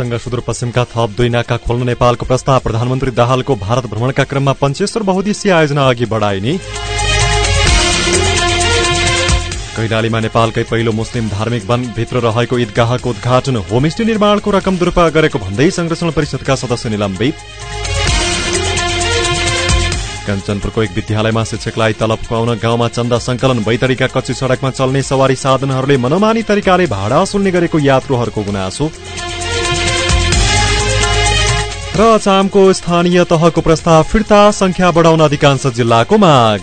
नेपालसँग सुदूरपश्चिमका थप दुई नाका खोल्न नेपालको प्रस्ताव प्रधानमन्त्री दाहालको भारत भ्रमणका क्रममा पञ्चेश्वर बहुद्देशीय आयोजना अघि बढाइने। कैलालीमा नेपालकै पहिलो मुस्लिम धार्मिक वन भित्र रहेको ईदगाहको उद्घाटन होमस्टे निर्माणको रकम दुरूपयोग गरेको भन्दै संरक्षण परिषदका सदस्य निलम्बित कञ्चनपुरको एक विद्यालयमा शिक्षकलाई तलब खुवाउन गाउँमा चन्दा संकलन बैतडीका कच्ची सड़कमा चल्ने सवारी साधनहरूले मनोमानी तरिकाले भाडा असुल्ने गरेको यात्रुहरूको गुनासो। र स्थानीय तहको प्रस्ताव फिर्ता संख्या बढाउन अधिकांश जिल्लाको माग।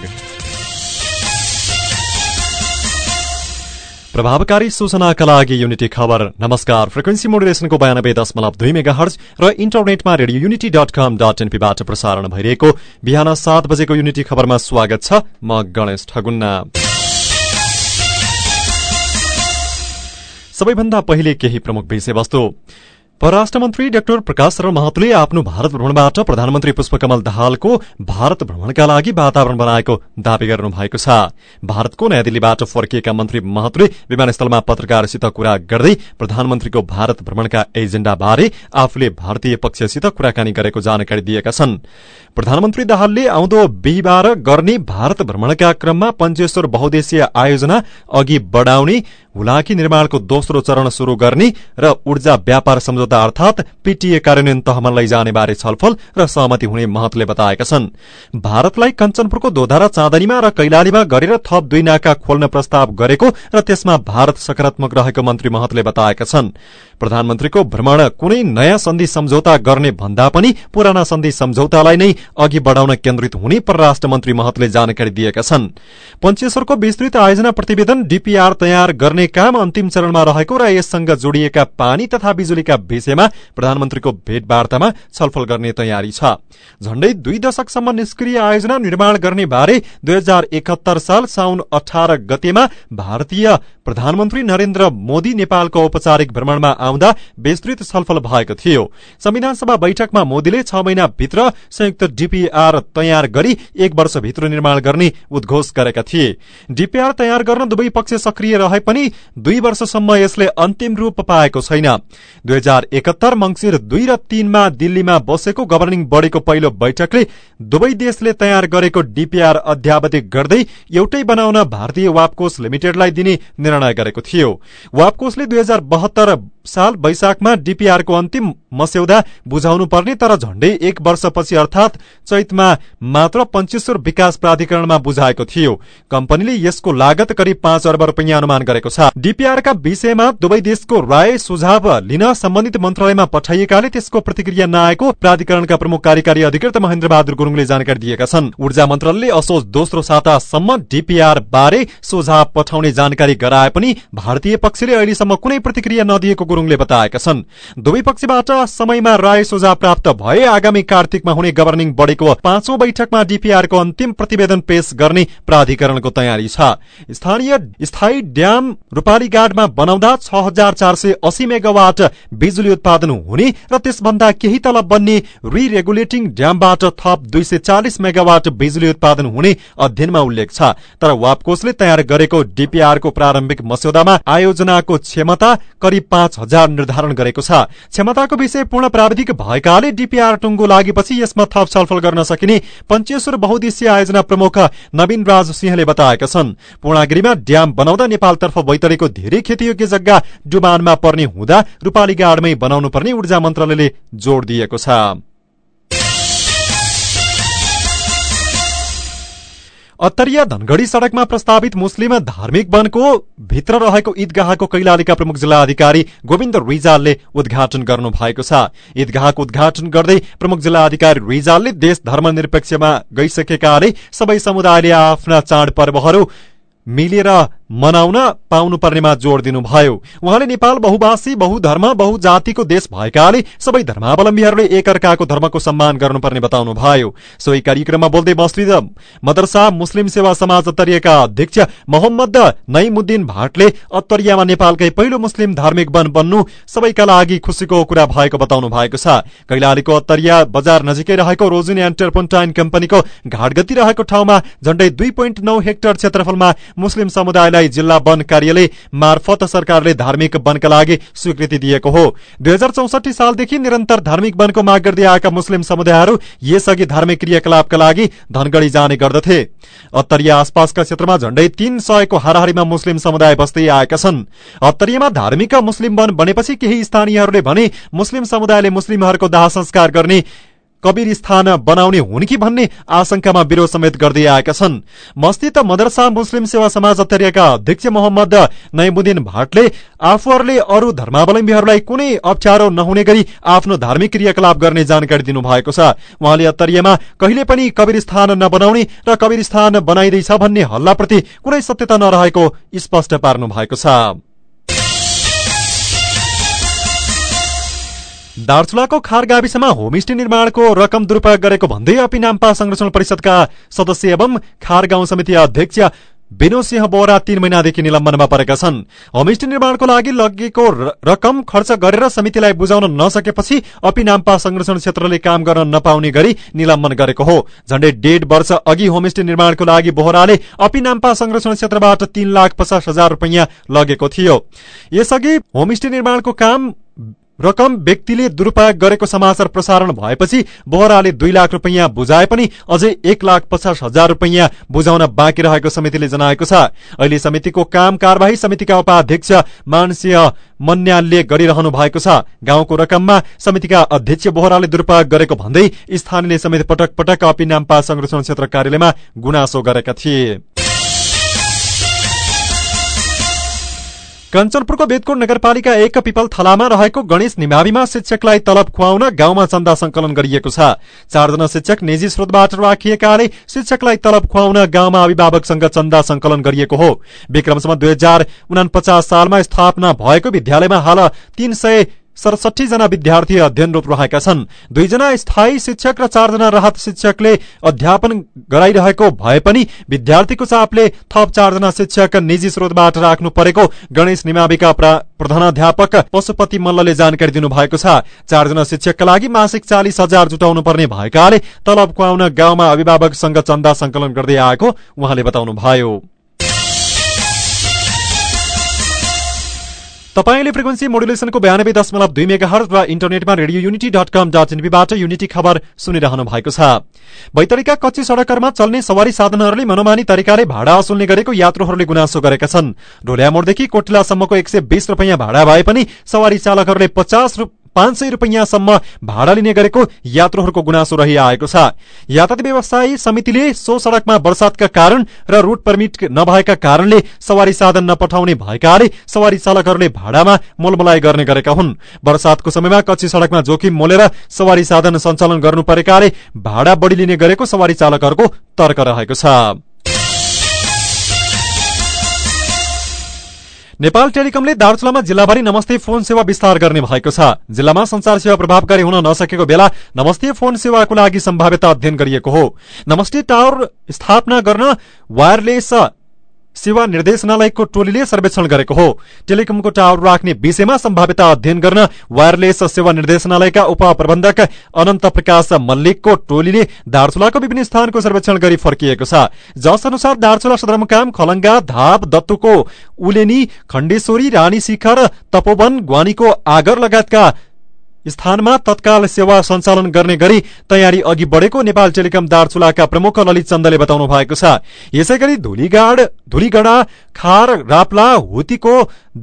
प्रभावकारी सूचनाका लागि युनिटी खबर। नमस्कार फ्रिक्वेन्सी मोडुलेसनको बयानब्बे दशमलव दुई मेगा हर्ज र इन्टरनेटमा Radio Unity dot com dot एनपीबाट प्रसारण भइरहेको बिहान सात बजेको युनिटी खबरमा स्वागत छ म गणेश ठगुन्ना। सबैभन्दा पहिले केही प्रमुख विषयवस्तु। परराष्ट्र मन्त्री डाक्टर प्रकाश शरण महतोले आफ्नो भारत भ्रमणबाट प्रधानमन्त्री पुष्पकमल दाहालको भारत भ्रमणका लागि वातावरण बनाएको दावी गर्नु भएको छ। भारतको नयाँ दिल्लीबाट फर्किएका मन्त्री महतोले विमानस्थलमा पत्रकारसित कुरा गर्दै प्रधानमन्त्रीको भारत भ्रमणका एजेण्डा बारे आफूले भारतीय पक्षसित कुराकानी गरेको जानकारी दिएका छन्। प्रधानमन्त्री दाहालले आउँदो बिहिबार गर्ने भारत भ्रमणका क्रममा पञ्चेश्वर बहुद्देशीय आयोजना अघि बढ़ाउने हुलाकी निर्माणको दोस्रो चरण शुरू गर्ने र ऊर्जा व्यापार सम्झौता अर्थात पीटीए कार्यान्वयन तहमा लैजाने बारे छलफल र सहमति हुने महतले बताएका छन्। भारतलाई कञ्चनपुरको दोधारा चाँदनीमा र कैलालीमा गरेर थप दुई नाका खोल्न प्रस्ताव गरेको र त्यसमा भारत सकारात्मक रहेको मन्त्री महतले बताएका छन्। प्रधानमन्त्रीको भ्रमण कुनै नयाँ सन्धि सम्झौता गर्ने भन्दा पनि पुराना सन्धि सम्झौतालाई नै अघि बढ़ाउन केन्द्रित हुने परराष्ट्र मन्त्री महतले जानकारी दिएका छन्। पञ्चेश्वरको विस्तृत आयोजना प्रतिवेदन डीपीआर तयार गर्ने काम अन्तिम चरणमा रहेको र यससँग जोडिएका पानी तथा बिजुलीका विषयमा प्रधानमन्त्रीको भेटवार्तामा छलफल गर्ने तयारी छ। झण्डै दुई दशकसम्म निष्क्रिय आयोजना निर्माण गर्ने बारे दुई हजार एकहत्तर साल साउन अठार गतेमा भारतीय प्रधानमन्त्री नरेन्द्र मोदी नेपालको औपचारिक भ्रमणमा आउँदा विस्तृत छलफल भएको थियो। संविधान सभा बैठकमा मोदीले छ महिनाभित्र संयुक्त डीपीआर तयार गरी एक वर्षभित्र निर्माण गर्ने उद्घोष गरेका थिए। डीपीआर तयार गर्न दुवै पक्ष सक्रिय रहे पनि दुई वर्षसम्म यसले अन्तिम रूप पाएको छैन। दुई हजार एकहत्तर मंगिर दुई र तीनमा दिल्लीमा बसेको गभर्निङ बडीको पहिलो बैठकले दुवै देशले तयार गरेको डीपीआर अध्यावधिक गर्दै एउटै बनाउन भारतीय वापकोष लिमिटेडलाई दिने निर्णय गरेको थियो। वापकोषले दुई हजार बहत्तर साल वैशाखमा डीपीआरको अन्तिम मस्यौदा बुझाउनु पर्ने तर झण्डै एक वर्षपछि अर्थात चैतमा मात्र पञ्चेश्वर विकास प्राधिकरणमा बुझाएको थियो। कम्पनीले यसको लागत करिब पाँच अर्ब रुपियाँ अनुमान गरेको छ। डीपीआरका विषयमा दुवै देशको राय सुझाव लिन सम्बन्धित मन्त्रालयमा पठाइएकाले त्यसको प्रतिक्रिया नआएको प्राधिकरणका प्रमुख कार्यकारी अधिकृत महेन्द्र बहादुर गुरूङले जानकारी दिएका छन्। ऊर्जा मन्त्रालयले असोज दोस्रो सातासम्म डीपीआर बारे सुझाव पठाउने जानकारी गराए पनि भारतीय पक्षले अहिलेसम्म कुनै प्रतिक्रिया नदिएको गुरूङले बताएका छन्। दुवै पक्षबाट समयमा राय सुझाव प्राप्त भए आगामी कार्तिकमा हुने गभर्निङ बडीको पाँचौं बैठकमा डीपीआरको अन्तिम प्रतिवेदन पेश गर्ने प्राधिकरणको तयारी छ। स्थानीय स्थायी ड्याम रूपालीगाडमा बनाउँदा छ हजार चार सय अस्सी मेगावाट बिजुली उत्पादन हुने र त्यसभन्दा केही तल बन्ने रि रेगुलेटिङ ड्यामबाट थप दुई सय चालिस मेगावाट बिजुली उत्पादन हुने अध्ययनमा उल्लेख छ। तर वापकोषले तयार गरेको डीपीआरको प्रारम्भिक मस्यौदामा आयोजनाको क्षमता करिब पाँच हजार निर्धारण गरेको छ। क्षमताको विषय पूर्ण प्राविधिक भएकाले डीपीआर टुङ्गो लागेपछि यसमा थप छलफल गर्न सकिने पञ्चेश्वर बहुद्देशीय आयोजना प्रमुख नवीन राज सिंहले बताएका छन्। पूर्णागिरीमा ड्याम बनाउँदा नेपालतर्फ बैतडीको धेरै खेतीयोग्य जग्गा डुबानमा पर्ने हुँदा रूपालीगाडमै बनाउनु पर्ने ऊर्जा मन्त्रालयले जोड़ दिएको छ। अत्तरिया धनगढ़ी सड़कमा प्रस्तावित मुस्लिम धार्मिक वनको भित्र रहेको ईदगाहको कैलालीका प्रमुख जिल्ला अधिकारी गोविन्द रिजालले उद्घाटन गर्नु भएको छ। ईदगाहको उद्घाटन गर्दै प्रमुख जिल्ला अधिकारी रिजालले देश धर्मनिरपेक्षमा गइसकेकाले सबै समुदायले आफ्ना चाडपर्वहरू मिलेर मनाउन पाउनुपर्नेमा जोड़ दिनुभयो। उहाँले नेपाल बहुभाषी बहुधर्म बहुजातिको देश भएकाले सबै धर्मावलम्बीहरूले एकअर्काको धर्मको सम्मान गर्नुपर्ने बताउनुभयो। सोही कार्यक्रममा बोल्दै मस्जिद मदरसा मुस्लिम सेवा समाज अत्तरियाका अध्यक्ष मोहम्मद नईमुद्दिन भाटले अत्तरियामा नेपालकै पहिलो मुस्लिम धार्मिक वन बन्नु सबैका लागि खुशीको कुरा भएको बताउनु भएको छ। कैलालीको अत्तरिया बजार नजिकै रहेको रोजिन एन्ड टेर्पोन्टाइन कम्पनीको घाटगति रहेको ठाउँमा झण्डै दुई हेक्टर क्षेत्रफलमा मुस्लिम समुदायलाई जिल्ला वन कार्यालय मार्फत सरकारले धार्मिक वनका लागि स्वीकृति दिएको हो। दुई सालदेखि निरन्तर धार्मिक वनको माग गर्दै आएका मुस्लिम समुदायहरू यसअघि धार्मिक क्रियाकलापका लागि धनगढ़ी जाने गर्दथे। अत्तरिया आसपासका क्षेत्रमा झण्डै तीन सयको हाराहारीमा मुस्लिम समुदाय बस्दै आएका छन्। अत्तरियामा धार्मिक मुस्लिम वन बनेपछि केही स्थानीयहरूले भने मुस्लिम समुदायले मुस्लिमहरूको दाह संस्कार गर्ने कबीर स्थान बनाउने हुन् कि भन्ने आशंकामा विरोध समेत गर्दै आएका छन्। मस्जिद मदरसा मुस्लिम सेवा समाज अत्तरियाका अध्यक्ष मोहम्मद नैमुद्दिन भाटले आफूहरूले अरू धर्मावलम्बीहरूलाई कुनै अप्ठ्यारो नहुने गरी आफ्नो धार्मिक क्रियाकलाप गर्ने जानकारी दिनुभएको छ। उहाँले अत्तरियामा कहिले पनि कबीर स्थान नबनाउने र कबीर स्थान बनाइँदैछ भन्ने हल्लाप्रति कुनै सत्यता नरहेको स्पष्ट पार्नु भएको छ। दार्चुलाको खार गाविसमा होमस्टे निर्माणको रकम दुरूपयोग गरेको भन्दै अपिनाम्पा संरक्षण परिषदका सदस्य एवं खार गाउँ समिति अध्यक्ष विनोद सिंह बोरा तीन महिनादेखि निलम्बनमा परेका छन्। होमस्टे निर्माणको लागि लगेको रकम खर्च गरेर समितिलाई बुझाउन नसकेपछि अपिनाम्पा संरक्षण क्षेत्रले काम गर्न नपाउने गरी निलम्बन गरेको हो। झण्डै डेढ वर्ष अघि होमस्टे निर्माणको लागि बोहराले अपिनाम्पा संरक्षण क्षेत्रबाट तीन लाख पचास हजार रुपियाँ लगेको थियो। यसअघि होमस्टे निर्माणको काम रकम व्यक्तिले दुरूपयोग गरेको समाचार प्रसारण भएपछि बोहराले दुई लाख रुपियाँ बुझाए पनि अझै एक लाख पचास हजार रुपियाँ बुझाउन बाँकी रहेको समितिले जनाएको छ। अहिले समितिको काम कार्यवाही समितिका उपाध्यक्ष मानसिंह मन्यालले गरिरहनु भएको छ। गाउँको रकममा समितिका अध्यक्ष बोहराले दुरूपयोग गरेको भन्दै स्थानीयले समिति पटक पटक अपिनाम्पा संरक्षण क्षेत्र कार्यालयमा गुनासो गरेका थिए। कञ्चनपुरको बेदकोट नगरपालिका एक पिपल थलामा रहेको गणेश निमाविमा शिक्षकलाई तलब खुवाउन गाउँमा चन्दा संकलन गरिएको छ। चारजना शिक्षक निजी स्रोतबाट राखिएकाले शिक्षकलाई तलब खुवाउन गाउँमा अभिभावकसँग चन्दा संकलन गरिएको हो। विक्रमसम्म दुई हजार उनापचास सालमा स्थापना भएको विद्यालयमा हाल तीन सडसठी जना विद्यार्थी अध्ययनरत रहेका छन्। दुईजना स्थायी शिक्षक र चारजना राहत शिक्षकले अध्यापन गराइरहेको भए पनि विद्यार्थीको चापले थप चारजना शिक्षक निजी स्रोतबाट राख्नु परेको गणेश निमाविका प्रधानाध्यापक पशुपति मल्लले जानकारी दिनुभएको छ। चारजना शिक्षकका लागि मासिक चालिस हजार जुटाउनु पर्ने भएकाले तलब खुवाउन गाउँमा अभिभावकसँग चन्दा संकलन गर्दै आएको उहाँले बताउनुभयो। तपाईँले फ्रिक्वेन्सी मोडुलेसनको बयानब्बे दशमलव दुई मेगा र इन्टरनेटमा Radio Unity dot com dot एनपीबाट unity खबर सुनिरहनु भएको छ। बैतडीका कच्ची सड़कहरूमा चल्ने सवारी साधनहरूले मनोमानी तरिकाले भाडा असुल्ने गरेको यात्रुहरूले गुनासो गरेका छन्। ढोलियामोडदेखि कोटिलासम्मको एक सय बीस रुपियाँ भाडा भए पनि सवारी चालकहरूले पचास पाँच सय रुपियाँसम्म भाडा लिने गरेको यात्रुहरूको गुनासो रहिआएको छ। यातायात व्यवसायी समितिले सो सड़कमा वर्षातका कारण र रूट पर्मिट नभएका कारणले सवारी साधन नपठाउने भएकाले सवारी चालकहरूले भाडामा मोलमलाइ गर्ने गरेका हुन्। वर्षातको समयमा कच्ची सड़कमा जोखिम मोलेर सवारी साधन सञ्चालन गर्नु परेकाले भाडा बढ़ी लिने गरेको सवारी चालकहरूको तर्क रहेको छ। नेपाल टेलिकमले दार्चुलामा जिल्लाभरि नमस्ते फोन सेवा विस्तार गर्ने भएको छ। जिल्लामा संचार सेवा प्रभावकारी हुन नसकेको बेला नमस्ते फोन सेवाको लागि सम्भाव्यता अध्ययन गरिएको हो। नमस्ते टावर स्थापना गर्न वायरलेस सेवा निर्देशनालयको टोलीले सर्वेक्षण गरेको हो। टेलिकमको टावर राख्ने विषयमा सम्भाव्यता अध्ययन गर्न वायरलेस सेवा निर्देशनालयका उपप्रबन्धक अनन्त प्रकाश मल्लिकको टोलीले दार्चुलाको विभिन्न स्थानको सर्वेक्षण गरी फर्किएको छ। जस अनुसार दार्चुला सदरमुकाम खलङ्गा धाप दत्तुको उलेनी खण्डेश्वरी रानी शिखर तपोवन ग्वानीको आगर लगायतका स्थानमा तत्काल सेवा सञ्चालन गर्ने गरी तयारी अघि बढेको नेपाल टेलिकम दार्चुलाका प्रमुख ललित चन्दले बताउनु भएको छ। यसै गरी धुलीगाड धुलीगडा खार राप्ला हुतीको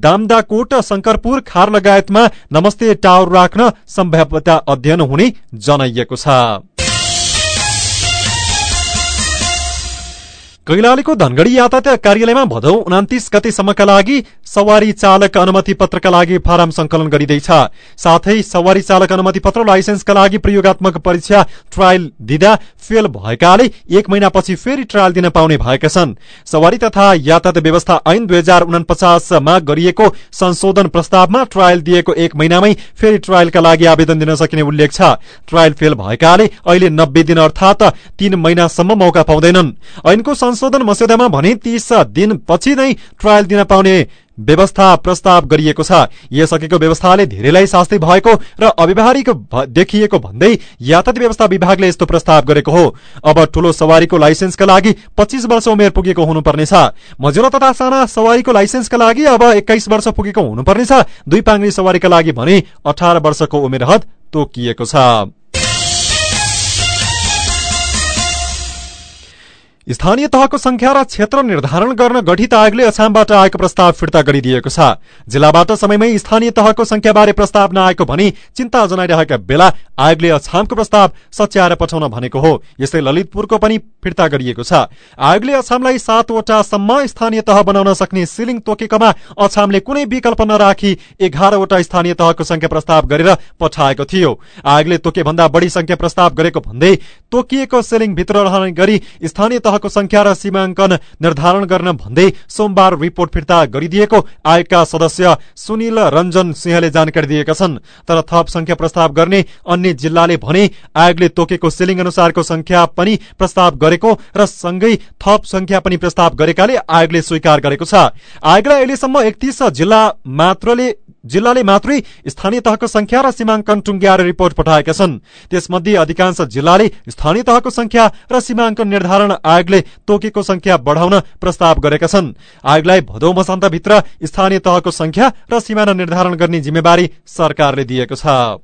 दामदाकोट शंकरपुर खार लगायतमा नमस्ते टावर राख्न सम्भाव्यता अध्ययन हुने जनाइएको छ। कैलालीको धनगढ़ी यातायात कार्यालयमा भदौ उनातिस गतेसम्मका लागि सवारी चालक अनुमति पत्रका लागि फारम संकलन गरिँदैछ। साथै सवारी चालक अनुमति पत्र लाइसेन्सका लागि प्रयोगत्मक परीक्षा ट्रायल दिँदा फेल भएकाले एक महिनापछि फेरि ट्रायल दिन पाउने भएका छन्। सवारी तथा यातायात व्यवस्था ऐन दुई हजार उनपचासमा गरिएको संशोधन प्रस्तावमा ट्रायल दिएको एक महिनामै फेरि ट्रायलका लागि आवेदन दिन सकिने उल्लेख छ। ट्रायल फेल भएकाले अहिले नब्बे दिन अर्थात तीन महिनासम्म मौका पाउँदैनन्। ऐनको संशोधन मस्यौदामा भने तीस दिनपछि नै ट्रायल दिन पाउने व्यवस्था प्रस्ताव गरिएको छ। यसअघिको व्यवस्थाले धेरैलाई शास्ति भएको र अव्यवहारिक देखिएको भन्दै यातायात व्यवस्था विभागले यस्तो प्रस्ताव गरेको हो। अब ठूलो सवारीको लाइसेन्सका लागि पच्चीस वर्ष उमेर पुगेको हुनुपर्नेछ। मजुरा तथा साना सवारीको लाइसेन्सका लागि अब एक्काइस वर्ष पुगेको हुनुपर्नेछ। दुई पाङ्री सवारीका लागि भने अठार वर्षको उमेर हद तोकिएको छ। स्थानीय तहको संख्या र क्षेत्र निर्धारण गर्न गठित आयोगले अछामबाट आएको प्रस्ताव फिर्ता गरिदिएको छ। जिल्लाबाट समयमै स्थानीय तहको संख्याबारे प्रस्ताव नआएको भनी चिन्ता जनाइरहेका बेला आयोगले अछामको प्रस्ताव सच्याएर पठाउन भनेको हो। यस्तै ललितपुरको पनि फिर्ता गरिएको छ। आयोगले अछामलाई सातवटासम्म स्थानीय तह बनाउन सक्ने सिलिङ तोकेकोमा अछामले कुनै विकल्प नराखी एघारवटा स्थानीय तहको संख्या प्रस्ताव गरेर पठाएको थियो। आयोगले तोके भन्दा बढ़ी संख्या प्रस्ताव गरेको भन्दै तोकिएको सिलिङ भित्र रहने गरी स्थानीय तहको संख्या र सीमाङ्कन निर्धारण गर्न भन्दै सोमबार रिपोर्ट फिर्ता गरिदिएको आयोगका सदस्य सुनिल रञ्जन सिंहले जानकारी दिएका छन्। तर थप संख्या प्रस्ताव गर्ने अन्य जिल्लाले भने आयोगले तोकेको सिलिङ अनुसारको संख्या पनि प्रस्ताव गरेको र सँगै थप संख्या पनि प्रस्ताव गरेकाले आयोगले स्वीकार गरेको छ। आयोगलाई अहिलेसम्म एकतीस जिल्ला मात्रले जिल्लाले मात्रै स्थानीय तहको संख्या र सीमाङ्कन टुङ्ग्याएर रिपोर्ट पठाएका छन्। त्यसमध्ये अधिकांश जिल्लाले स्थानीय तहको संख्या र सीमाङ्कन निर्धारण आयोगले तोकेको संख्या बढ़ाउन प्रस्ताव गरेका छन्। आयोगलाई भदौ मसान्तभित्र स्थानीय तहको संख्या र सीमाना निर्धारण गर्ने जिम्मेवारी सरकारले दिएको छ।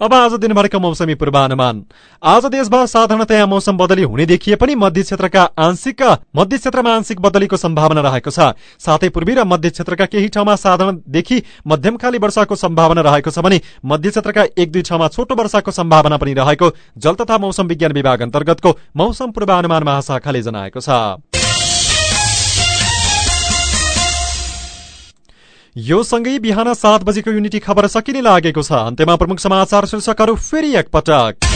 अब आज दिनभरिको मौसमी पूर्वानुमान। आज देशभर साधारणतया मौसम बदली हुने देखिए पनि मध्य क्षेत्रका आंशिक मध्य क्षेत्रमा आंशिक बदलीको सम्भावना रहेको छ। साथै पूर्वी र मध्य क्षेत्रका केही ठाउँमा साधारणदेखि मध्यमकाली वर्षाको सम्भावना रहेको छ भने मध्य क्षेत्रका एक दुई ठाउँमा छोटो वर्षाको सम्भावना पनि रहेको जल तथा मौसम विज्ञान विभाग अन्तर्गतको मौसम पूर्वानुमान महाशाखाले जनाएको छ। यो सँगै बिहान सात बजेको युनिटी खबर सकिने लागेको छ। अन्त्यमा प्रमुख समाचार शीर्षकहरू फेरि एकपटक।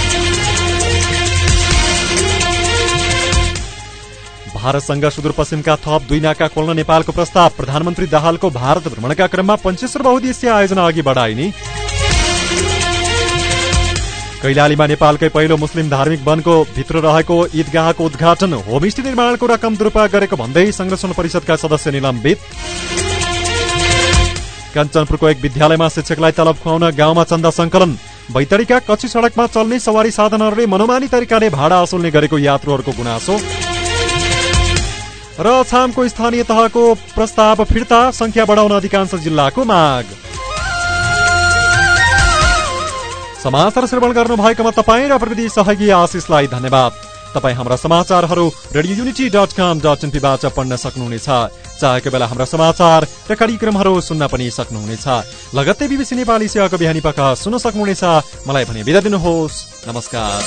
भारतसँग सुदूरपश्चिमका थप दुई नाका खोल्न नेपालको प्रस्ताव। प्रधानमन्त्री दाहालको भारत भ्रमणका क्रममा पञ्चेश्वर बहुद्देश्य आयोजना अघि बढाइने। कैलालीमा नेपालकै पहिलो मुस्लिम धार्मिक वनको भित्र रहेको ईदगाहको उद्घाटन। होमस्टे निर्माणको रकम दुरूपयोग गरेको भन्दै संरक्षण परिषदका सदस्य निलम्बित। कञ्चनपुरको एक विद्यालयमा शिक्षकलाई तलब खुवाउन गाउँमा चन्दा संकलन बैतडीका कच्ची सड़कमा चल्ने सवारी साधनहरूले मनोमानी तरिकाले भाडा असुल्ने गरेको यात्रुहरूको गुनासो। र छामको स्थानीय तहको प्रस्ताव फिर्ता संख्या बढाउन अधिकांश जिल्लाको माग। समाचार श्रवण गर्नु भएकोमा तपाईँ र प्रविधि सहयोगी आशिषलाई धन्यवाद। तपाईँ हाम्रा समाचारहरू Radio Unity dot com dot एनपीबाट पढ्न सक्नुहुनेछ। चाहेको बेला हाम्रा समाचार र कार्यक्रमहरू सुन्न पनि सक्नुहुनेछ। लगत्तै बिबिसी नेपाली सेवाको बिहानी पख सुन्न सक्नुहुनेछ। मलाई भने बिदा दिनुहोस्। नमस्कार।